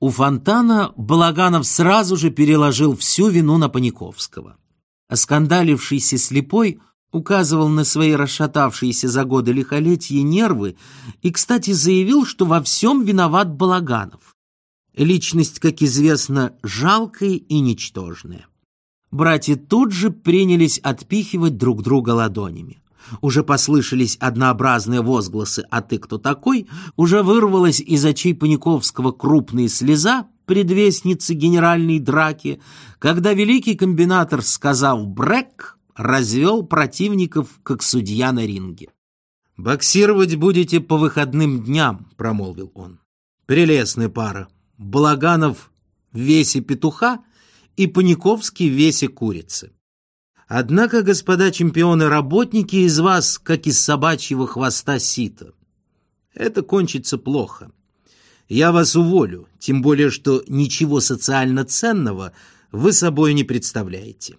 У фонтана Балаганов сразу же переложил всю вину на Паниковского. Оскандалившийся слепой указывал на свои расшатавшиеся за годы лихолетия нервы и, кстати, заявил, что во всем виноват Балаганов. Личность, как известно, жалкая и ничтожная. Братья тут же принялись отпихивать друг друга ладонями. Уже послышались однообразные возгласы «А ты кто такой?», уже вырвалась из очей Паниковского крупная слеза, предвестницы генеральной драки, когда великий комбинатор, сказав «брэк», развел противников, как судья на ринге. «Боксировать будете по выходным дням», — промолвил он. «Прелестная пара. Балаганов в весе петуха и Паниковский в весе курицы. Однако, господа чемпионы-работники, из вас, как из собачьего хвоста сита. Это кончится плохо. Я вас уволю, тем более, что ничего социально ценного вы собой не представляете.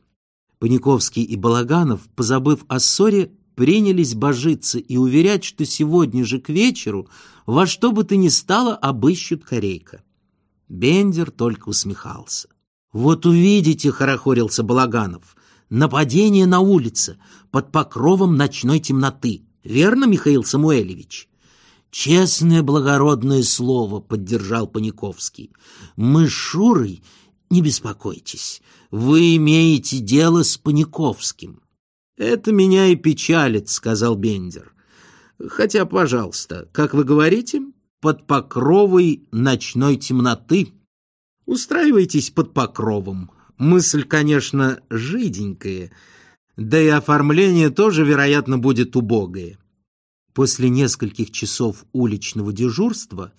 Паниковский и Балаганов, позабыв о ссоре, принялись божиться и уверять, что сегодня же к вечеру во что бы то ни стало обыщут корейка. Бендер только усмехался. «Вот увидите», — хорохорился Балаганов, нападение на улице под покровом ночной темноты. Верно, Михаил Самуэлевич? Честное благородное слово, поддержал Паниковский. Мы с Шурой, не беспокойтесь, вы имеете дело с Паниковским. Это меня и печалит, сказал Бендер. Хотя, пожалуйста, как вы говорите, под покровой ночной темноты. Устраивайтесь под покровом, Мысль, конечно, жиденькая, да и оформление тоже, вероятно, будет убогое. После нескольких часов уличного дежурства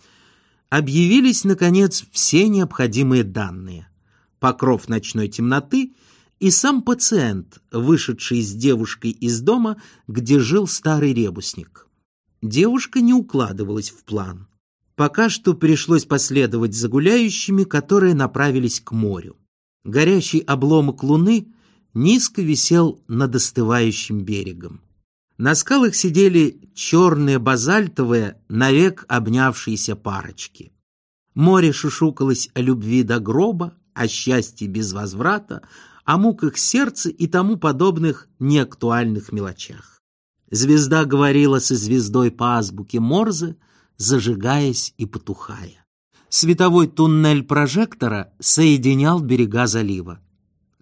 объявились, наконец, все необходимые данные. Покров ночной темноты и сам пациент, вышедший с девушкой из дома, где жил старый ребусник. Девушка не укладывалась в план. Пока что пришлось последовать за гуляющими, которые направились к морю. Горящий обломок луны низко висел над остывающим берегом. На скалах сидели черные базальтовые, навек обнявшиеся парочки. Море шушукалось о любви до гроба, о счастье без возврата, о муках сердца и тому подобных неактуальных мелочах. Звезда говорила со звездой по азбуке Морзе, зажигаясь и потухая. Световой туннель прожектора соединял берега залива.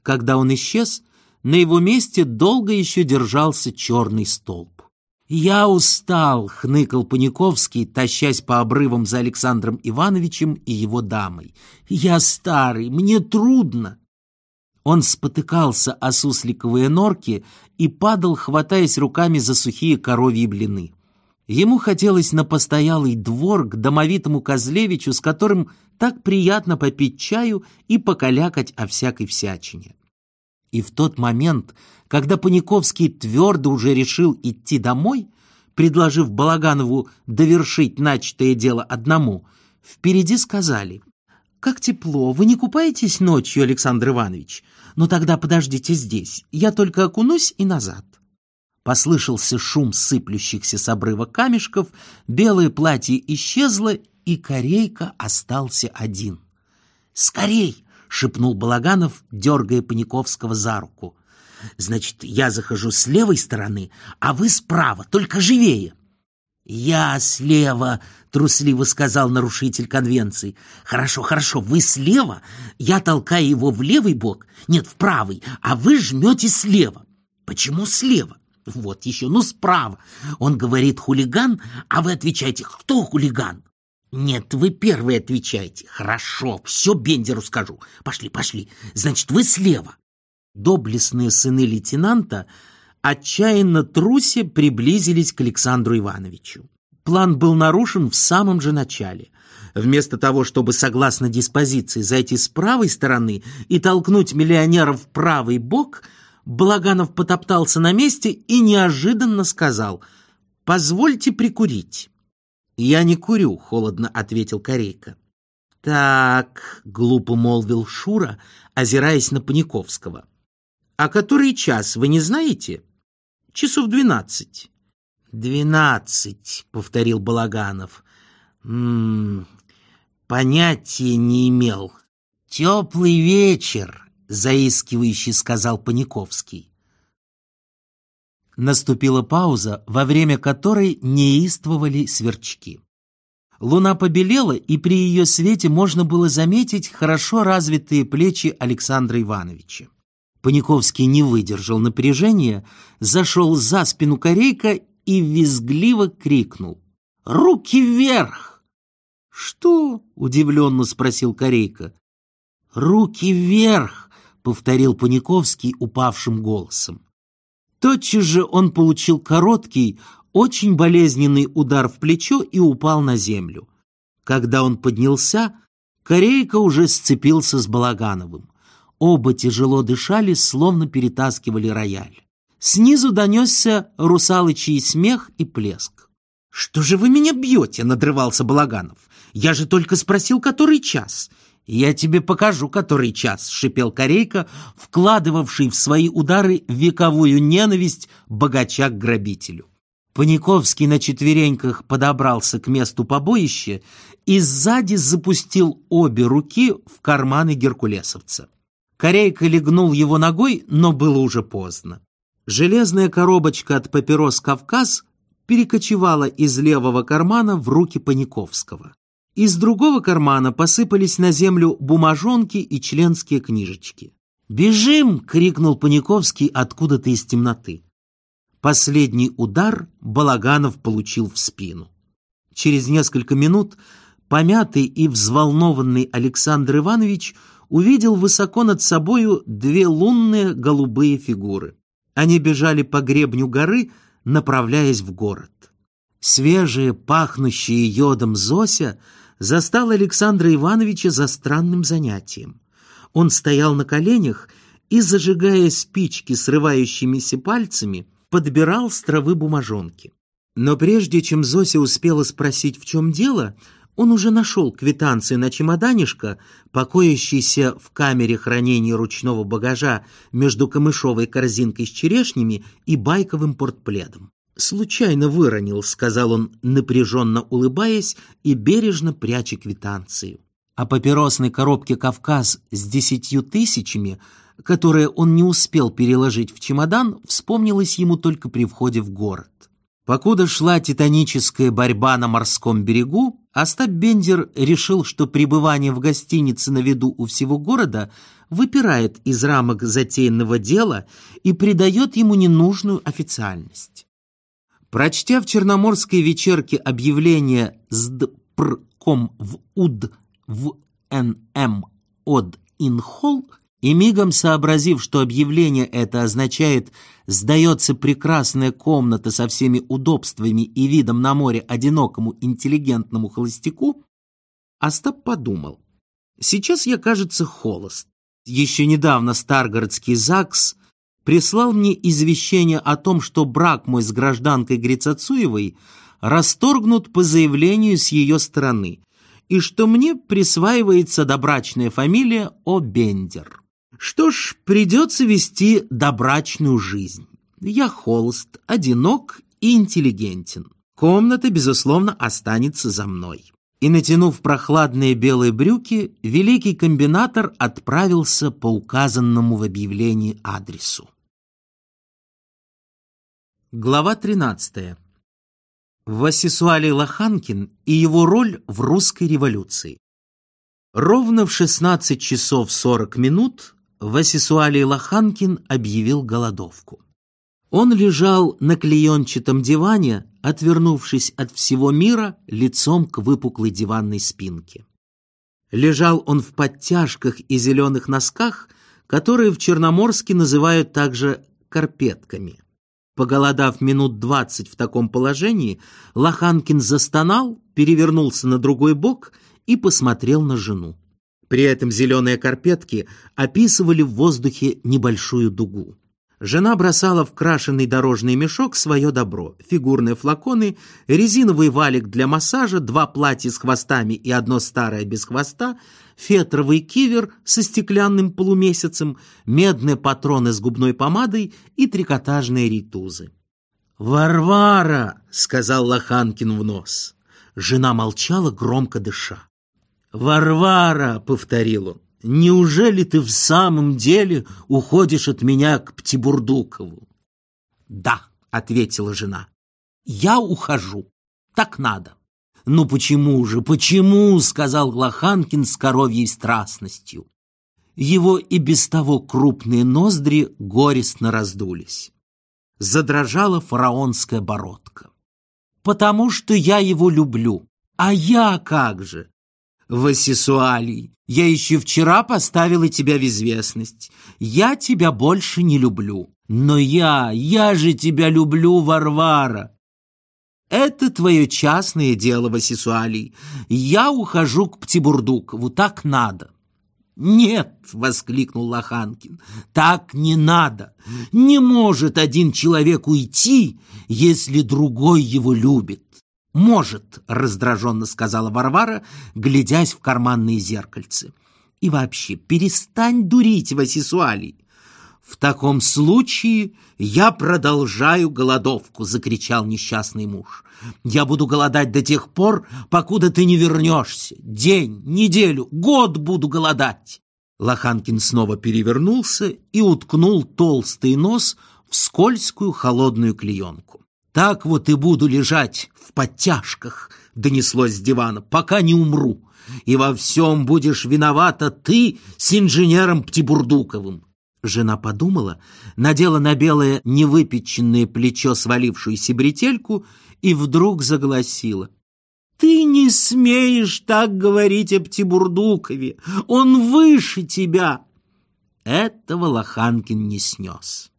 Когда он исчез, на его месте долго еще держался черный столб. «Я устал», — хныкал Паниковский, тащась по обрывам за Александром Ивановичем и его дамой. «Я старый, мне трудно». Он спотыкался о сусликовые норки и падал, хватаясь руками за сухие коровьи блины. Ему хотелось на постоялый двор к домовитому Козлевичу, с которым так приятно попить чаю и покалякать о всякой всячине. И в тот момент, когда Паниковский твердо уже решил идти домой, предложив Балаганову довершить начатое дело одному, впереди сказали «Как тепло, вы не купаетесь ночью, Александр Иванович? Ну тогда подождите здесь, я только окунусь и назад». Послышался шум сыплющихся с обрыва камешков, белое платье исчезло, и Корейка остался один. «Скорей!» — шепнул Балаганов, дергая Паниковского за руку. «Значит, я захожу с левой стороны, а вы справа, только живее!» «Я слева», — трусливо сказал нарушитель конвенции. «Хорошо, хорошо, вы слева, я толкаю его в левый бок, нет, в правый, а вы жмете слева». «Почему слева?» Вот еще, ну справа. Он говорит хулиган, а вы отвечаете, кто хулиган? Нет, вы первый отвечаете. Хорошо, все Бендеру скажу. Пошли, пошли. Значит, вы слева. Доблестные сыны лейтенанта отчаянно труся приблизились к Александру Ивановичу. План был нарушен в самом же начале. Вместо того, чтобы, согласно диспозиции, зайти с правой стороны и толкнуть миллионера в правый бок – Благанов потоптался на месте и неожиданно сказал «Позвольте прикурить». «Я не курю», — холодно ответил Корейка. «Так», — глупо молвил Шура, озираясь на Паниковского. «А который час, вы не знаете?» «Часов двенадцать». «Двенадцать», — повторил Балаганов. «М -м, понятия не имел. Теплый вечер, заискивающе сказал Паниковский. Наступила пауза, во время которой неистовали сверчки. Луна побелела, и при ее свете можно было заметить хорошо развитые плечи Александра Ивановича. Паниковский не выдержал напряжения, зашел за спину корейка и визгливо крикнул. «Руки вверх!» «Что?» — удивленно спросил корейка. «Руки вверх!» — повторил Паниковский упавшим голосом. Тотчас же он получил короткий, очень болезненный удар в плечо и упал на землю. Когда он поднялся, Корейка уже сцепился с Балагановым. Оба тяжело дышали, словно перетаскивали рояль. Снизу донесся русалычий смех и плеск. «Что же вы меня бьете?» — надрывался Балаганов. «Я же только спросил, который час. «Я тебе покажу, который час», — шипел Корейка, вкладывавший в свои удары вековую ненависть богача к грабителю. Паниковский на четвереньках подобрался к месту побоища и сзади запустил обе руки в карманы геркулесовца. Корейка легнул его ногой, но было уже поздно. Железная коробочка от папирос «Кавказ» перекочевала из левого кармана в руки Паниковского. Из другого кармана посыпались на землю бумажонки и членские книжечки. «Бежим!» — крикнул Паниковский откуда-то из темноты. Последний удар Балаганов получил в спину. Через несколько минут помятый и взволнованный Александр Иванович увидел высоко над собою две лунные голубые фигуры. Они бежали по гребню горы, направляясь в город. Свежие, пахнущие йодом Зося — застал Александра Ивановича за странным занятием. Он стоял на коленях и, зажигая спички срывающимися пальцами, подбирал с травы бумажонки. Но прежде чем Зося успела спросить, в чем дело, он уже нашел квитанцию на чемоданишко, покоящийся в камере хранения ручного багажа между камышовой корзинкой с черешнями и байковым портпледом. «Случайно выронил», — сказал он, напряженно улыбаясь и бережно пряча квитанцию. О папиросной коробке «Кавказ» с десятью тысячами, которые он не успел переложить в чемодан, вспомнилось ему только при входе в город. Покуда шла титаническая борьба на морском берегу, Остап Бендер решил, что пребывание в гостинице на виду у всего города выпирает из рамок затеянного дела и придает ему ненужную официальность. Прочтя в черноморской вечерке объявление «Сдпрком в УД в НМ от Инхол», и мигом сообразив, что объявление это означает «сдается прекрасная комната со всеми удобствами и видом на море одинокому интеллигентному холостяку», Остап подумал. «Сейчас я, кажется, холост. Еще недавно Старгородский ЗАГС прислал мне извещение о том, что брак мой с гражданкой Грицацуевой расторгнут по заявлению с ее стороны, и что мне присваивается добрачная фамилия О'Бендер. Что ж, придется вести добрачную жизнь. Я холост, одинок и интеллигентен. Комната, безусловно, останется за мной. И, натянув прохладные белые брюки, великий комбинатор отправился по указанному в объявлении адресу. Глава 13. Васисуалий Лоханкин и его роль в русской революции. Ровно в 16 часов 40 минут Васисуалий Лоханкин объявил голодовку. Он лежал на клеенчатом диване, отвернувшись от всего мира лицом к выпуклой диванной спинке. Лежал он в подтяжках и зеленых носках, которые в Черноморске называют также карпетками – Поголодав минут двадцать в таком положении, Лоханкин застонал, перевернулся на другой бок и посмотрел на жену. При этом зеленые карпетки описывали в воздухе небольшую дугу. Жена бросала в крашеный дорожный мешок свое добро. Фигурные флаконы, резиновый валик для массажа, два платья с хвостами и одно старое без хвоста, фетровый кивер со стеклянным полумесяцем, медные патроны с губной помадой и трикотажные ритузы. «Варвара!» — сказал Лоханкин в нос. Жена молчала, громко дыша. «Варвара!» — повторил он. «Неужели ты в самом деле уходишь от меня к Птибурдукову?» «Да», — ответила жена. «Я ухожу. Так надо». «Ну почему же, почему?» — сказал Глаханкин с коровьей страстностью. Его и без того крупные ноздри горестно раздулись. Задрожала фараонская бородка. «Потому что я его люблю. А я как же? Васисуалий, я еще вчера поставила тебя в известность. Я тебя больше не люблю. Но я, я же тебя люблю, Варвара. Это твое частное дело, Васисуалий. Я ухожу к Птибурдукову, так надо. «Нет!» — воскликнул Лоханкин. «Так не надо! Не может один человек уйти, если другой его любит!» «Может», — раздраженно сказала Варвара, глядясь в карманные зеркальце. «И вообще, перестань дурить, Васисуалий!» «В таком случае я продолжаю голодовку», — закричал несчастный муж. «Я буду голодать до тех пор, покуда ты не вернешься. День, неделю, год буду голодать». Лоханкин снова перевернулся и уткнул толстый нос в скользкую холодную клеенку. «Так вот и буду лежать в подтяжках», — донеслось с дивана, — «пока не умру. И во всем будешь виновата ты с инженером Птибурдуковым». Жена подумала, надела на белое невыпеченное плечо свалившуюся бретельку и вдруг загласила. «Ты не смеешь так говорить о Птибурдукове! Он выше тебя!» Этого Лоханкин не снес.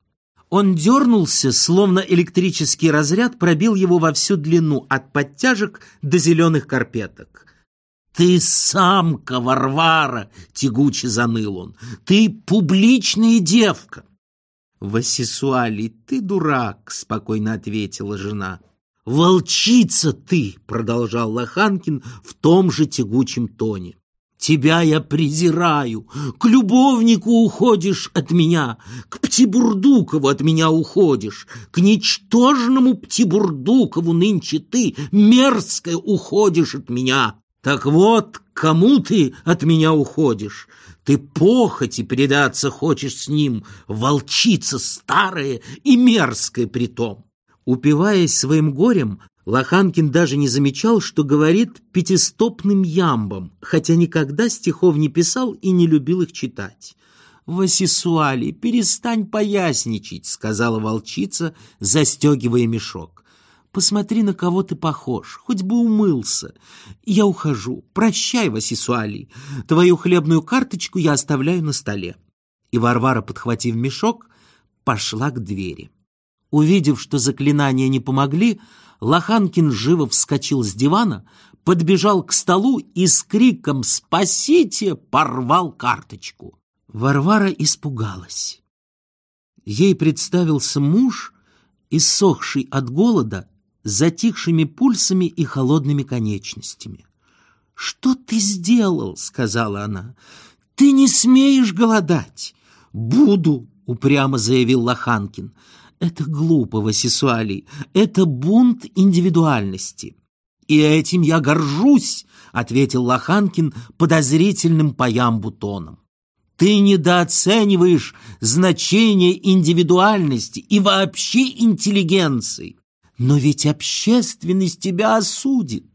Он дернулся, словно электрический разряд пробил его во всю длину, от подтяжек до зеленых карпеток. «Ты самка, Варвара!» — тягуче заныл он. «Ты публичная девка!» «Васисуали, ты дурак!» — спокойно ответила жена. «Волчица ты!» — продолжал Лоханкин в том же тягучем тоне. Тебя я презираю, к любовнику уходишь от меня, к Птибурдукову от меня уходишь, к ничтожному Птибурдукову нынче ты, мерзкая, уходишь от меня. Так вот, кому ты от меня уходишь? Ты похоти предаться хочешь с ним, волчица старая и мерзкая притом. Упиваясь своим горем, Лоханкин даже не замечал, что говорит пятистопным ямбом, хотя никогда стихов не писал и не любил их читать. «Васисуали, перестань поясничать», — сказала волчица, застегивая мешок. «Посмотри, на кого ты похож, хоть бы умылся. Я ухожу. Прощай, Васисуали. Твою хлебную карточку я оставляю на столе». И Варвара, подхватив мешок, пошла к двери. Увидев, что заклинания не помогли, Лоханкин живо вскочил с дивана, подбежал к столу и с криком «Спасите!» порвал карточку. Варвара испугалась. Ей представился муж, иссохший от голода, затихшими пульсами и холодными конечностями. «Что ты сделал?» — сказала она. «Ты не смеешь голодать!» «Буду!» — упрямо заявил Лоханкин. Это глупо, Васисуалий, это бунт индивидуальности. И этим я горжусь, ответил Лоханкин подозрительным по ямбу тоном. Ты недооцениваешь значение индивидуальности и вообще интеллигенции. Но ведь общественность тебя осудит.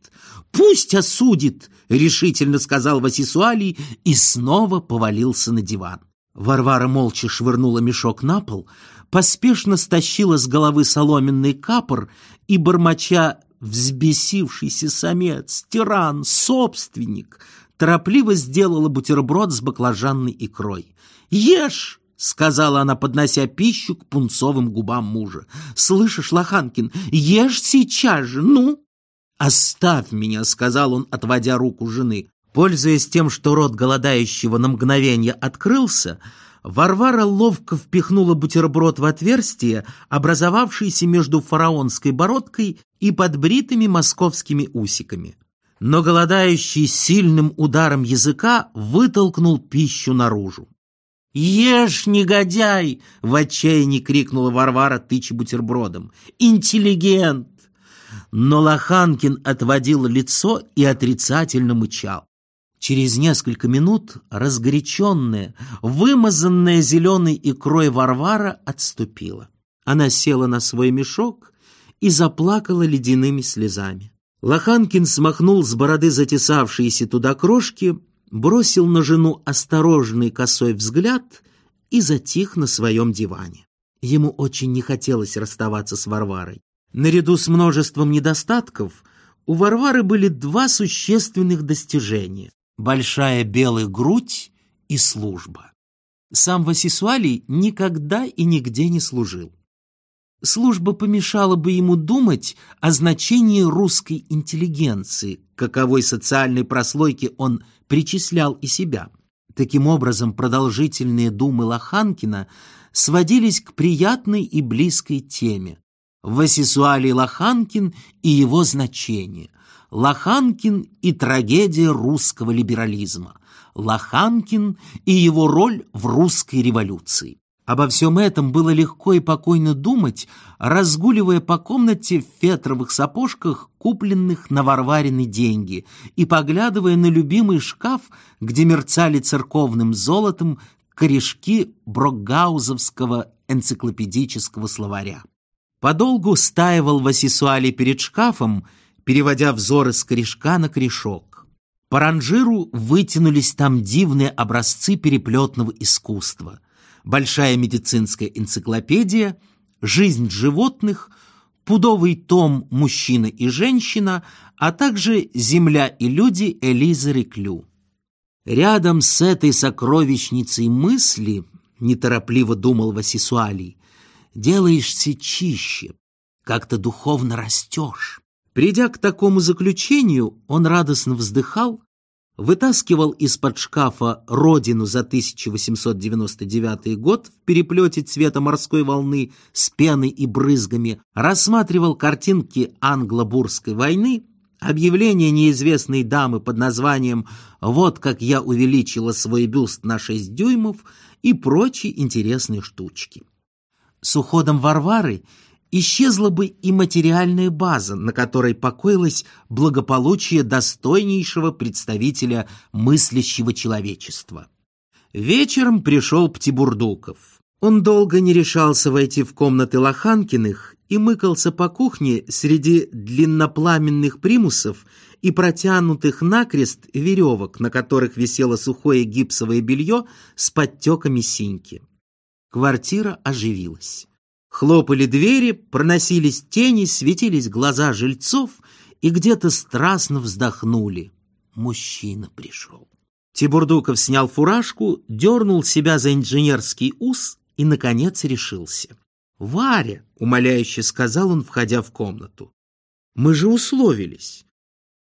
Пусть осудит, решительно сказал Васисуалий и снова повалился на диван. Варвара молча швырнула мешок на пол, поспешно стащила с головы соломенный капор и, бормоча «взбесившийся самец, тиран, собственник», торопливо сделала бутерброд с баклажанной икрой. «Ешь!» — сказала она, поднося пищу к пунцовым губам мужа. «Слышишь, Лоханкин, ешь сейчас же, ну!» «Оставь меня», — сказал он, отводя руку жены. Пользуясь тем, что рот голодающего на мгновение открылся, Варвара ловко впихнула бутерброд в отверстие, образовавшееся между фараонской бородкой и подбритыми московскими усиками. Но голодающий сильным ударом языка вытолкнул пищу наружу. «Ешь, негодяй!» — в отчаянии крикнула Варвара, тыча бутербродом. «Интеллигент!» Но Лоханкин отводил лицо и отрицательно мычал. Через несколько минут разгоряченная, вымазанная зеленой икрой Варвара отступила. Она села на свой мешок и заплакала ледяными слезами. Лоханкин смахнул с бороды затесавшиеся туда крошки, бросил на жену осторожный косой взгляд и затих на своем диване. Ему очень не хотелось расставаться с Варварой. Наряду с множеством недостатков у Варвары были два существенных достижения — большая белая грудь и служба. Сам Васисуалий никогда и нигде не служил. Служба помешала бы ему думать о значении русской интеллигенции, каковой социальной прослойке он причислял и себя. Таким образом, продолжительные думы Лоханкина сводились к приятной и близкой теме. Васисуалий Лоханкин и его значение. Лоханкин и трагедия русского либерализма. Лоханкин и его роль в русской революции. Обо всем этом было легко и покойно думать, разгуливая по комнате в фетровых сапожках, купленных на Варварины деньги, и поглядывая на любимый шкаф, где мерцали церковным золотом корешки Брокгаузовского энциклопедического словаря. Подолгу стаивал Васисуали перед шкафом, переводя взоры с корешка на корешок. По ранжиру вытянулись там дивные образцы переплетного искусства — большая медицинская энциклопедия, жизнь животных, пудовый том «Мужчина и женщина», а также «Земля и люди» Элизы Реклю. Рядом с этой сокровищницей мысли, неторопливо думал Васисуалий, делаешься чище, как-то духовно растешь. Придя к такому заключению, он радостно вздыхал вытаскивал из-под шкафа «Родину» за 1899 год в переплете цвета морской волны с пеной и брызгами, рассматривал картинки англо-бурской войны, объявление неизвестной дамы под названием «Вот как я увеличила свой бюст на 6 дюймов» и прочие интересные штучки. С уходом Варвары исчезла бы и материальная база, на которой покоилось благополучие достойнейшего представителя мыслящего человечества. Вечером пришел Птибурдуков. Он долго не решался войти в комнаты Лоханкиных и мыкался по кухне среди длиннопламенных примусов и протянутых накрест веревок, на которых висело сухое гипсовое белье с подтеками синьки. Квартира оживилась. Хлопали двери, проносились тени, светились глаза жильцов и где-то страстно вздохнули. Мужчина пришел. Тибурдуков снял фуражку, дернул себя за инженерский ус и, наконец, решился. «Варя!» — умоляюще сказал он, входя в комнату. «Мы же условились».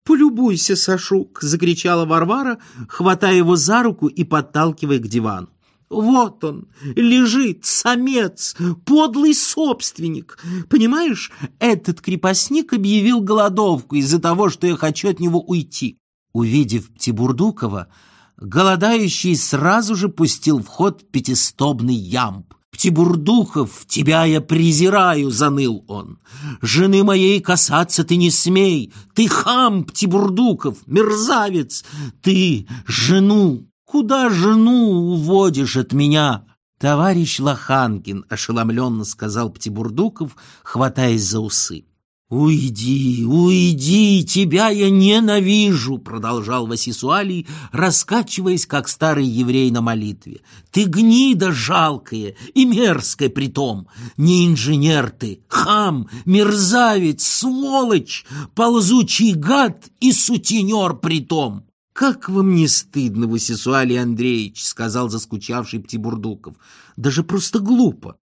«Полюбуйся, Сашук!» — закричала Варвара, хватая его за руку и подталкивая к дивану. Вот он, лежит, самец, подлый собственник. Понимаешь, этот крепостник объявил голодовку из-за того, что я хочу от него уйти. Увидев Птибурдукова, голодающий сразу же пустил в ход пятистобный ямб. «Птибурдуков, тебя я презираю!» — заныл он. «Жены моей касаться ты не смей! Ты хам, Птибурдуков, мерзавец! Ты жену Куда жену уводишь от меня?» «Товарищ Лоханкин», — ошеломленно сказал Птибурдуков, хватаясь за усы. «Уйди, уйди, тебя я ненавижу!» — продолжал Васисуалий, раскачиваясь, как старый еврей на молитве. «Ты гнида жалкая и мерзкая притом! Не инженер ты, хам, мерзавец, сволочь, ползучий гад и сутенер притом!» «Как вам не стыдно, Васисуалий Андреевич?» — сказал заскучавший Птибурдуков. «Даже просто глупо.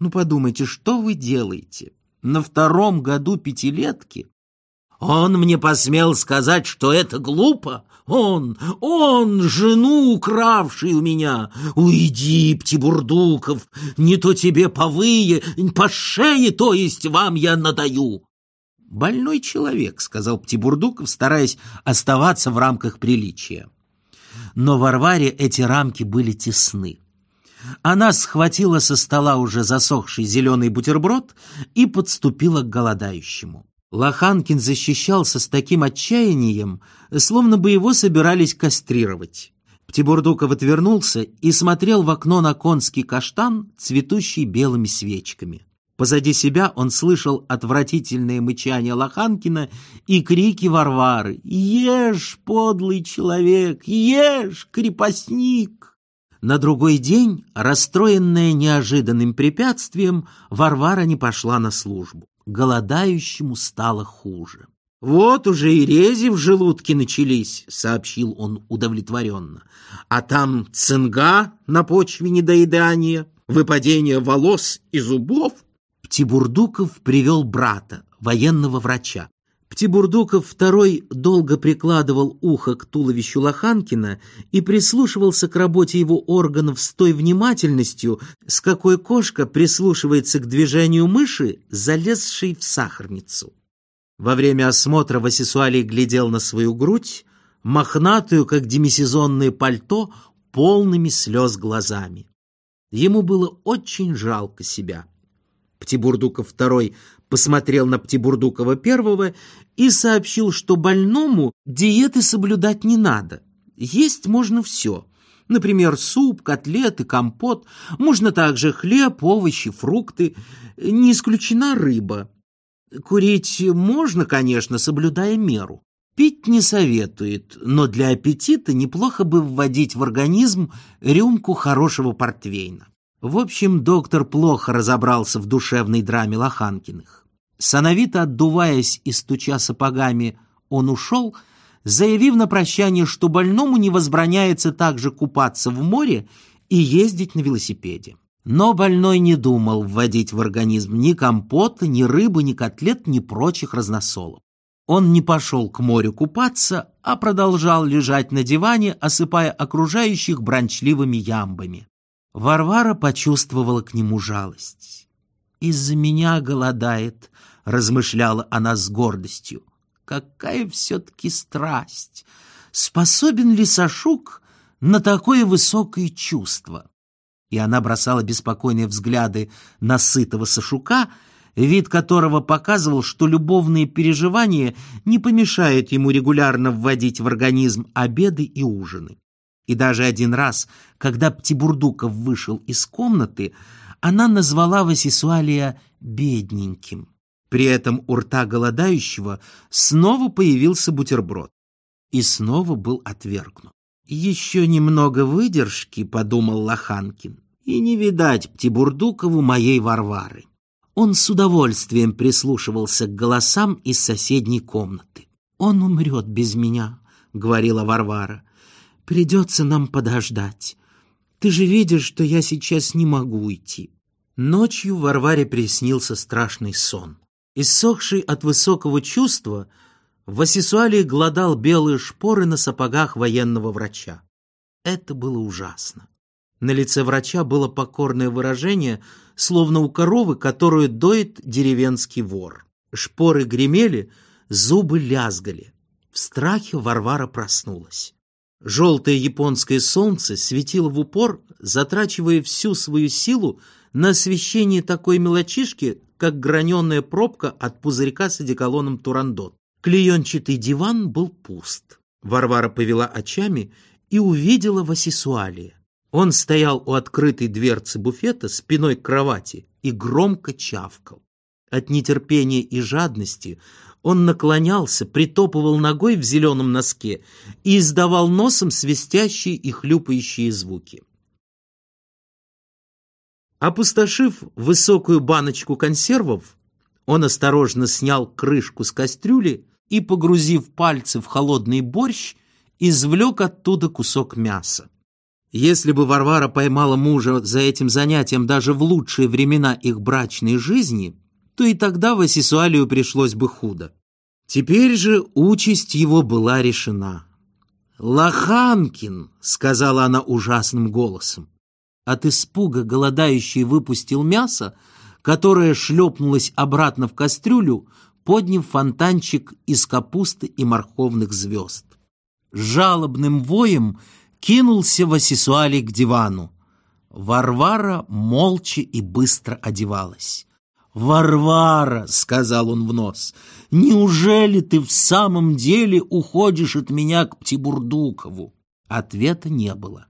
Ну, подумайте, что вы делаете? На втором году пятилетки?» «Он мне посмел сказать, что это глупо? Он, он, жену укравший у меня! Уйди, Птибурдуков, не то тебе по вые, по шее, то есть вам я надаю!» «Больной человек», — сказал Птибурдуков, стараясь оставаться в рамках приличия. Но Варваре эти рамки были тесны. Она схватила со стола уже засохший зеленый бутерброд и подступила к голодающему. Лоханкин защищался с таким отчаянием, словно бы его собирались кастрировать. Птибурдуков отвернулся и смотрел в окно на конский каштан, цветущий белыми свечками. Позади себя он слышал отвратительное мычание Лоханкина и крики Варвары «Ешь, подлый человек! Ешь, крепостник!» На другой день, расстроенная неожиданным препятствием, Варвара не пошла на службу. Голодающему стало хуже. «Вот уже и рези в желудке начались», — сообщил он удовлетворенно. «А там цинга на почве недоедания, выпадение волос и зубов». Птибурдуков привел брата, военного врача. Птибурдуков второй долго прикладывал ухо к туловищу Лоханкина и прислушивался к работе его органов с той внимательностью, с какой кошка прислушивается к движению мыши, залезшей в сахарницу. Во время осмотра Васисуалий глядел на свою грудь, мохнатую, как демисезонное пальто, полными слез глазами. Ему было очень жалко себя. Птибурдуков II посмотрел на Птибурдукова I и сообщил, что больному диеты соблюдать не надо. Есть можно все. Например, суп, котлеты, компот. Можно также хлеб, овощи, фрукты. Не исключена рыба. Курить можно, конечно, соблюдая меру. Пить не советует, но для аппетита неплохо бы вводить в организм рюмку хорошего портвейна. В общем, доктор плохо разобрался в душевной драме Лоханкиных. Сановито отдуваясь и стуча сапогами, он ушел, заявив на прощание, что больному не возбраняется также купаться в море и ездить на велосипеде. Но больной не думал вводить в организм ни компота, ни рыбы, ни котлет, ни прочих разносолов. Он не пошел к морю купаться, а продолжал лежать на диване, осыпая окружающих бранчливыми ямбами. Варвара почувствовала к нему жалость. «Из-за меня голодает», — размышляла она с гордостью. «Какая все-таки страсть! Способен ли Сашук на такое высокое чувство?» И она бросала беспокойные взгляды на сытого Сашука, вид которого показывал, что любовные переживания не помешают ему регулярно вводить в организм обеды и ужины. И даже один раз, когда Птибурдуков вышел из комнаты, она назвала Васисуалия «бедненьким». При этом у рта голодающего снова появился бутерброд. И снова был отвергнут. «Еще немного выдержки», — подумал Лоханкин, «и не видать Птибурдукову моей Варвары». Он с удовольствием прислушивался к голосам из соседней комнаты. «Он умрет без меня», — говорила Варвара. Придется нам подождать. Ты же видишь, что я сейчас не могу уйти». Ночью Варваре приснился страшный сон. Иссохший от высокого чувства, Васисуалий гладал белые шпоры на сапогах военного врача. Это было ужасно. На лице врача было покорное выражение, словно у коровы, которую доит деревенский вор. Шпоры гремели, зубы лязгали. В страхе Варвара проснулась. Желтое японское солнце светило в упор, затрачивая всю свою силу на освещение такой мелочишки, как граненая пробка от пузырька с одеколоном Турандот. Клеенчатый диван был пуст. Варвара повела очами и увидела Васисуалия. Он стоял у открытой дверцы буфета спиной к кровати и громко чавкал. От нетерпения и жадности он наклонялся, притопывал ногой в зеленом носке и издавал носом свистящие и хлюпающие звуки. Опустошив высокую баночку консервов, он осторожно снял крышку с кастрюли и, погрузив пальцы в холодный борщ, извлек оттуда кусок мяса. Если бы Варвара поймала мужа за этим занятием даже в лучшие времена их брачной жизни, то и тогда Васисуалию пришлось бы худо. Теперь же участь его была решена. «Лоханкин!» — сказала она ужасным голосом. От испуга голодающий выпустил мясо, которое шлепнулось обратно в кастрюлю, подняв фонтанчик из капусты и морковных звезд. Жалобным воем кинулся Васисуалий к дивану. Варвара молча и быстро одевалась. «Варвара», — сказал он в нос, — «неужели ты в самом деле уходишь от меня к Птибурдукову?» Ответа не было.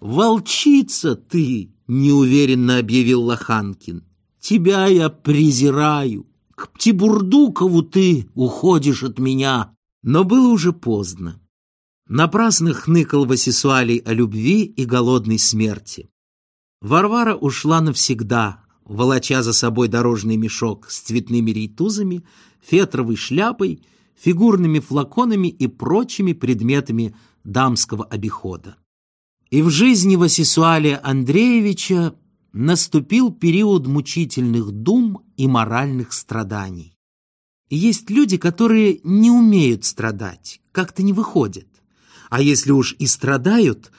«Волчица ты!» — неуверенно объявил Лоханкин. «Тебя я презираю. К Птибурдукову ты уходишь от меня». Но было уже поздно. Напрасно хныкал Васисуалий о любви и голодной смерти. Варвара ушла навсегда, волоча за собой дорожный мешок с цветными рейтузами, фетровой шляпой, фигурными флаконами и прочими предметами дамского обихода. И в жизни Васисуалия Андреевича наступил период мучительных дум и моральных страданий. И есть люди, которые не умеют страдать, как-то не выходят. А если уж и страдают,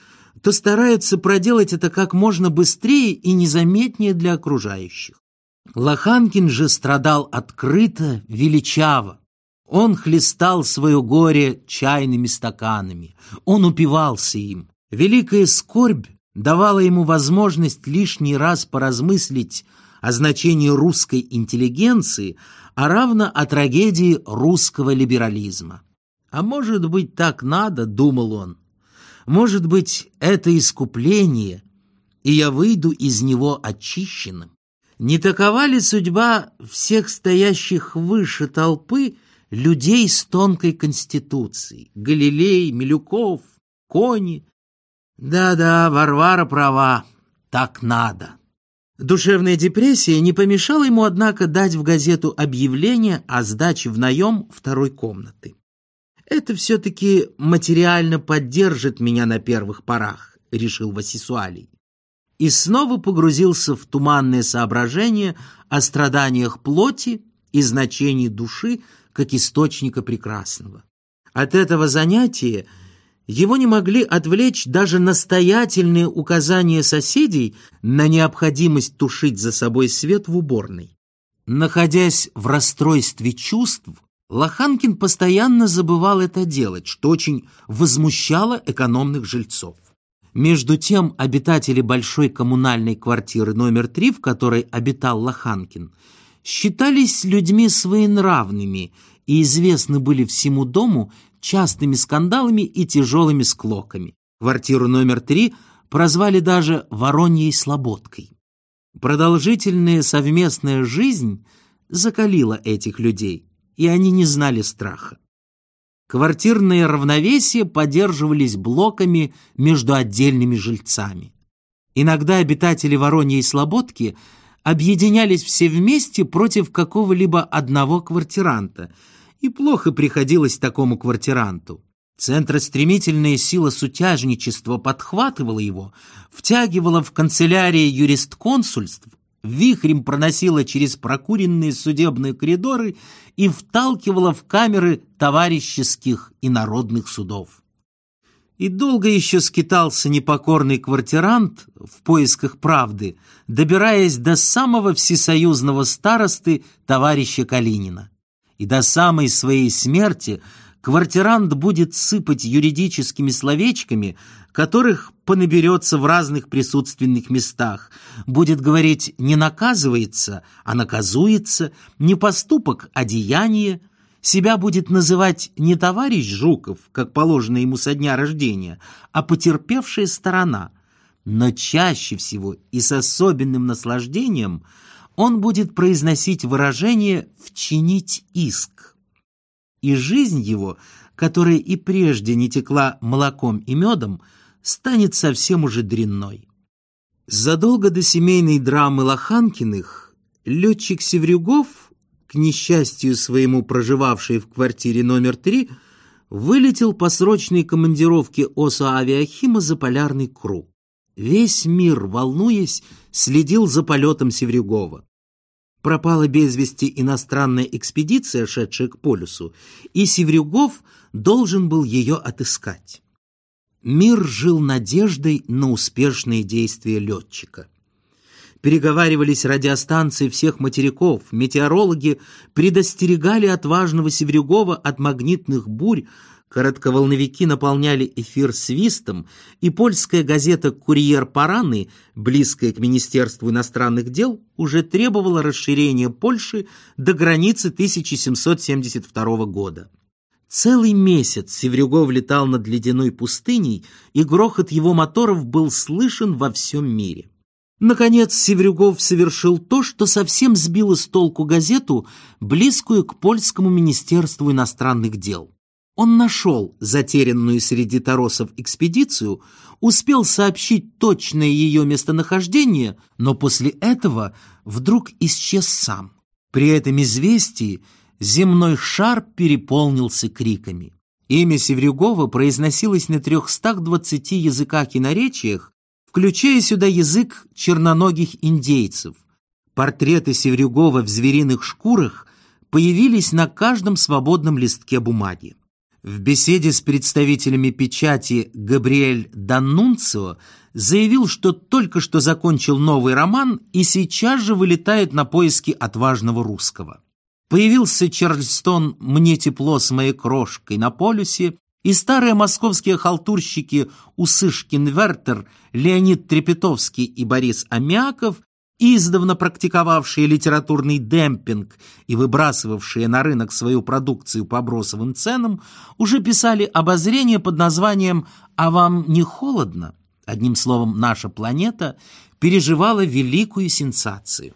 то стараются проделать это как можно быстрее и незаметнее для окружающих. Лоханкин же страдал открыто, величаво. Он хлестал свое горе чайными стаканами, он упивался им. Великая скорбь давала ему возможность лишний раз поразмыслить о значении русской интеллигенции, а равно о трагедии русского либерализма. «А может быть, так надо», — думал он. «Может быть, это искупление, и я выйду из него очищенным». Не такова ли судьба всех стоящих выше толпы людей с тонкой конституцией? Галилей, Милюков, Кони. Да-да, Варвара права, так надо. Душевная депрессия не помешала ему, однако, дать в газету объявление о сдаче в наем второй комнаты. «Это все-таки материально поддержит меня на первых порах», — решил Васисуалий. И снова погрузился в туманные соображения о страданиях плоти и значении души как источника прекрасного. От этого занятия его не могли отвлечь даже настоятельные указания соседей на необходимость тушить за собой свет в уборной. Находясь в расстройстве чувств, Лоханкин постоянно забывал это делать, что очень возмущало экономных жильцов. Между тем, обитатели большой коммунальной квартиры номер три, в которой обитал Лоханкин, считались людьми своенравными и известны были всему дому частыми скандалами и тяжелыми склоками. Квартиру номер три прозвали даже «Вороньей слободкой». Продолжительная совместная жизнь закалила этих людей – и они не знали страха. Квартирные равновесия поддерживались блоками между отдельными жильцами. Иногда обитатели Вороньей Слободки объединялись все вместе против какого-либо одного квартиранта, и плохо приходилось такому квартиранту. Центростремительная сила сутяжничества подхватывала его, втягивала в канцелярии юристконсульств, вихрем проносила через прокуренные судебные коридоры и вталкивала в камеры товарищеских и народных судов. И долго еще скитался непокорный квартирант в поисках правды, добираясь до самого всесоюзного старосты товарища Калинина. И до самой своей смерти квартирант будет сыпать юридическими словечками, которых понаберется в разных присутственных местах, будет говорить «не наказывается», а «наказуется», не поступок, а деяние, себя будет называть не товарищ Жуков, как положено ему со дня рождения, а потерпевшая сторона. Но чаще всего и с особенным наслаждением он будет произносить выражение «вчинить иск». И жизнь его, которая и прежде не текла молоком и медом, станет совсем уже дрянной. Задолго до семейной драмы Лоханкиных летчик Севрюгов, к несчастью своему проживавший в квартире номер три, вылетел по срочной командировке ОСА «Авиахима» за полярный круг. Весь мир, волнуясь, следил за полетом Севрюгова. Пропала без вести иностранная экспедиция, шедшая к полюсу, и Севрюгов должен был ее отыскать. Мир жил надеждой на успешные действия летчика. Переговаривались радиостанции всех материков, метеорологи предостерегали отважного Севрюгова от магнитных бурь, Коротковолновики наполняли эфир свистом, и польская газета «Курьер Параны», близкая к Министерству иностранных дел, уже требовала расширения Польши до границы 1772 года. Целый месяц Севрюгов летал над ледяной пустыней, и грохот его моторов был слышен во всем мире. Наконец Севрюгов совершил то, что совсем сбило с толку газету, близкую к польскому министерству иностранных дел. Он нашел затерянную среди торосов экспедицию, успел сообщить точное ее местонахождение, но после этого вдруг исчез сам. При этом известии земной шар переполнился криками. Имя Севрюгова произносилось на 320 языках и наречиях, включая сюда язык черноногих индейцев. Портреты Севрюгова в звериных шкурах появились на каждом свободном листке бумаги. В беседе с представителями печати Габриэль Даннунцио заявил, что только что закончил новый роман и сейчас же вылетает на поиски отважного русского. Появился Чарльстон «Мне тепло с моей крошкой» на полюсе, и старые московские халтурщики Усышкин Вертер, Леонид Трепетовский и Борис Амяков, издавна практиковавшие литературный демпинг и выбрасывавшие на рынок свою продукцию по бросовым ценам, уже писали обозрение под названием «А вам не холодно?». Одним словом, наша планета переживала великую сенсацию.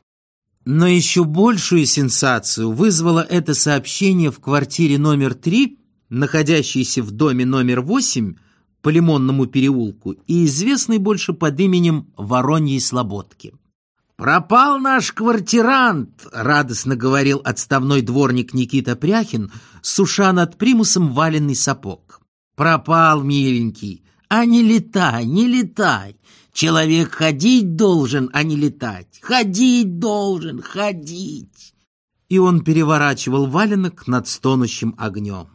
Но еще большую сенсацию вызвало это сообщение в квартире номер 3 находящийся в доме номер 8 по Лимонному переулку и известный больше под именем Вороньей Слободки. «Пропал наш квартирант!» — радостно говорил отставной дворник Никита Пряхин, суша над примусом валенный сапог. «Пропал, миленький! А не летай, не летай! Человек ходить должен, а не летать! Ходить должен, ходить!» И он переворачивал валенок над стонущим огнем.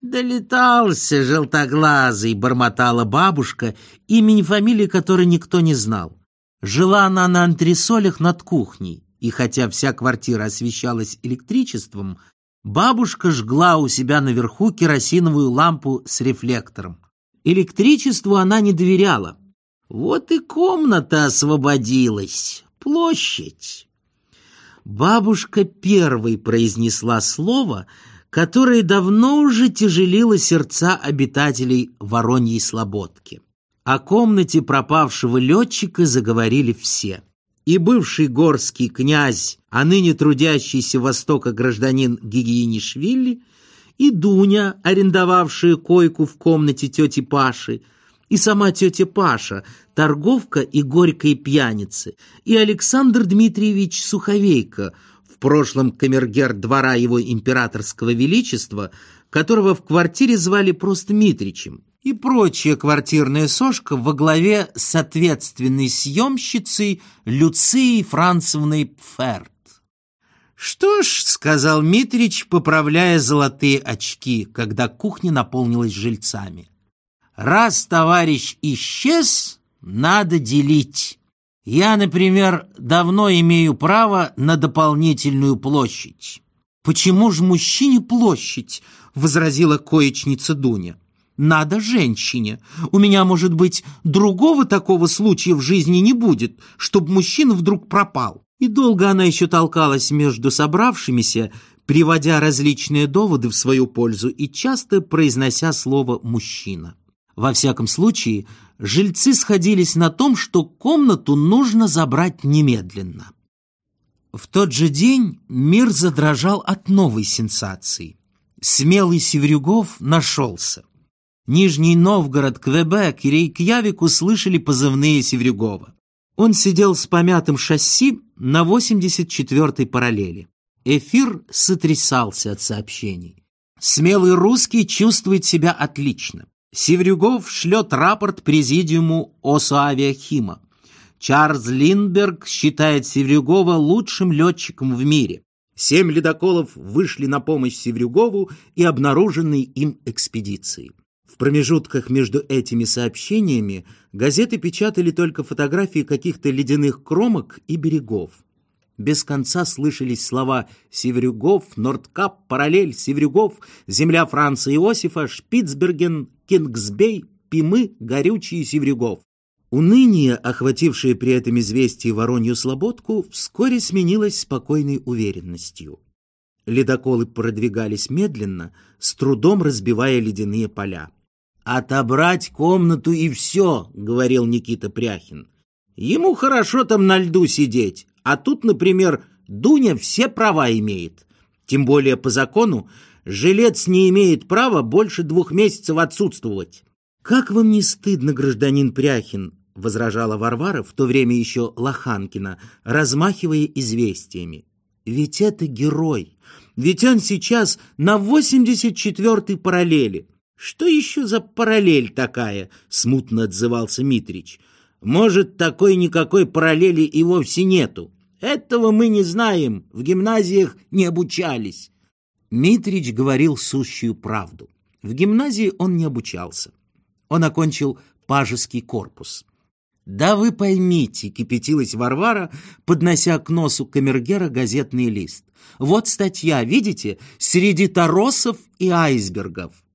«Долетался, желтоглазый!» — бормотала бабушка, имени фамилии которой никто не знал. Жила она на антресолях над кухней, и хотя вся квартира освещалась электричеством, бабушка жгла у себя наверху керосиновую лампу с рефлектором. Электричеству она не доверяла. Вот и комната освободилась, площадь. Бабушка первой произнесла слово — которое давно уже тяжелило сердца обитателей Вороньей Слободки. О комнате пропавшего летчика заговорили все. И бывший горский князь, а ныне трудящийся востока гражданин Гигиенишвили, и Дуня, арендовавшая койку в комнате тети Паши, и сама тетя Паша, торговка и горькая пьяница, и Александр Дмитриевич Суховейко, в прошлом камергер двора его императорского величества, которого в квартире звали просто Митричем, и прочая квартирная сошка во главе с ответственной съемщицей Люцией Францевной Пферт. «Что ж», — сказал Митрич, поправляя золотые очки, когда кухня наполнилась жильцами, «раз товарищ исчез, надо делить». Я, например, давно имею право на дополнительную площадь. Почему же мужчине площадь? возразила коечница Дуня. Надо женщине. У меня, может быть, другого такого случая в жизни не будет, чтобы мужчина вдруг пропал. И долго она еще толкалась между собравшимися, приводя различные доводы в свою пользу и часто произнося слово «мужчина». Во всяком случае, жильцы сходились на том, что комнату нужно забрать немедленно. В тот же день мир задрожал от новой сенсации. Смелый Севрюгов нашелся. Нижний Новгород, Квебек и Рейкьявик услышали позывные Севрюгова. Он сидел с помятым шасси на 84-й параллели. Эфир сотрясался от сообщений. Смелый русский чувствует себя отлично. Севрюгов шлет рапорт президиуму Осоавиахима. Чарльз Линдберг считает Севрюгова лучшим летчиком в мире. Семь ледоколов вышли на помощь Севрюгову и обнаруженной им экспедиции. В промежутках между этими сообщениями газеты печатали только фотографии каких-то ледяных кромок и берегов. Без конца слышались слова «Севрюгов», «Нордкап», «Параллель», «Севрюгов», «Земля Франца Иосифа», «Шпицберген», «Кингсбей», «Пимы», «Горючий» и «Севрюгов». Уныние, охватившее при этом известие Воронью Слободку, вскоре сменилось спокойной уверенностью. Ледоколы продвигались медленно, с трудом разбивая ледяные поля. «Отобрать комнату и все», — говорил Никита Пряхин. «Ему хорошо там на льду сидеть, а тут, например, Дуня все права имеет. Тем более по закону жилец не имеет права больше двух месяцев отсутствовать». «Как вам не стыдно, гражданин Пряхин?» — возражала Варвара, в то время еще Лоханкина, размахивая известиями. «Ведь это герой. Ведь он сейчас на 84-й параллели. Что еще за параллель такая?» — смутно отзывался Митрич. «Может, такой-никакой параллели и вовсе нету. Этого мы не знаем, в гимназиях не обучались». Митрич говорил сущую правду. В гимназии он не обучался. Он окончил пажеский корпус. «Да вы поймите», — кипятилась Варвара, поднося к носу камергера газетный лист. «Вот статья, видите, среди торосов и айсбергов».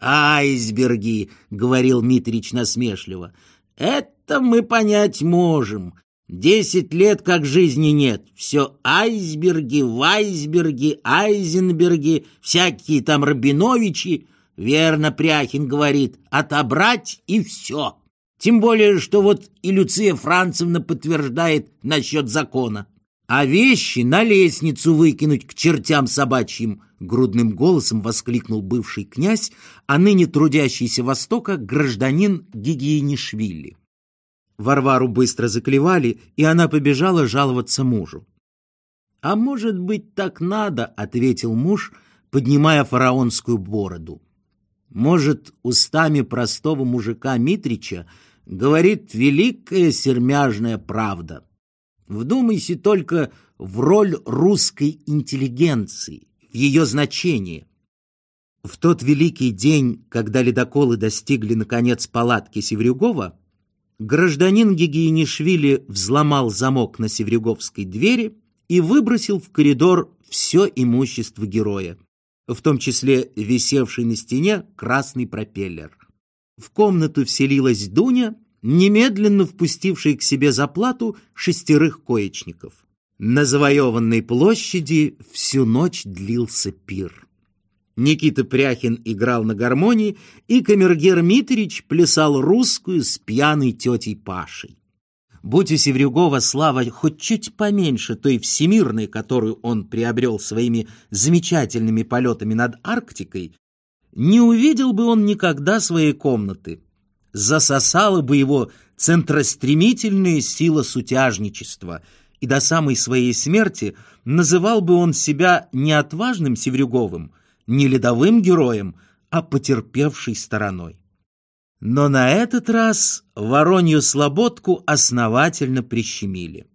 «Айсберги», — говорил Митрич насмешливо, — «это мы понять можем. Десять лет как жизни нет. Все айсберги, вайсберги, айзенберги, всякие там Рабиновичи. Верно, Пряхин говорит, отобрать и все. Тем более, что вот и Люция Францевна подтверждает насчет закона. А вещи на лестницу выкинуть к чертям собачьим, грудным голосом воскликнул бывший князь, а ныне трудящийся Востока гражданин Гигиенишвили. Варвару быстро заклевали, и она побежала жаловаться мужу. «А может быть, так надо», — ответил муж, поднимая фараонскую бороду. Может, устами простого мужика Митрича говорит великая сермяжная правда. Вдумайся только в роль русской интеллигенции, в ее значение. В тот великий день, когда ледоколы достигли, наконец, палатки Севрюгова, гражданин Гигиенишвили взломал замок на Севрюговской двери и выбросил в коридор все имущество героя в том числе висевший на стене красный пропеллер. В комнату вселилась Дуня, немедленно впустившая к себе за плату шестерых коечников. На завоеванной площади всю ночь длился пир. Никита Пряхин играл на гармонии, и камергер Митрич плясал русскую с пьяной тетей Пашей. Будь у Севрюгова слава хоть чуть поменьше той всемирной, которую он приобрел своими замечательными полетами над Арктикой, не увидел бы он никогда своей комнаты. Засосала бы его центростремительная сила сутяжничества, и до самой своей смерти называл бы он себя не отважным Севрюговым, не ледовым героем, а потерпевшей стороной. Но на этот раз Воронью Слободку основательно прищемили.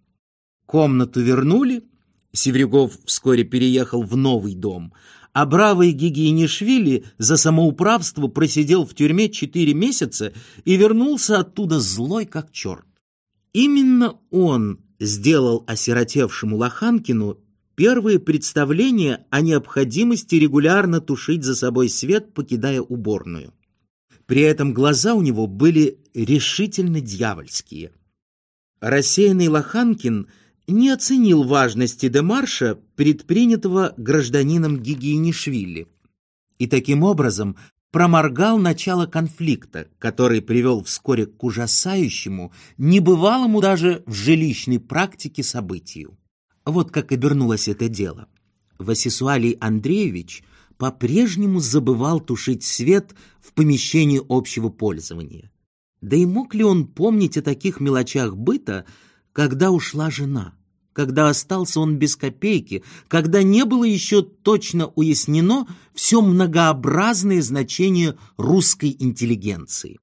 Комнату вернули, Севрюгов вскоре переехал в новый дом, а бравый Гигиенишвили за самоуправство просидел в тюрьме четыре месяца и вернулся оттуда злой как черт. Именно он сделал осиротевшему Лоханкину первые представления о необходимости регулярно тушить за собой свет, покидая уборную. При этом глаза у него были решительно дьявольские. Рассеянный Лоханкин не оценил важности демарша, предпринятого гражданином Гигиенишвили, и таким образом проморгал начало конфликта, который привел вскоре к ужасающему, небывалому даже в жилищной практике событию. Вот как обернулось это дело. Васисуалий Андреевич по-прежнему забывал тушить свет в помещении общего пользования. Да и мог ли он помнить о таких мелочах быта, когда ушла жена, когда остался он без копейки, когда не было еще точно уяснено все многообразное значение русской интеллигенции?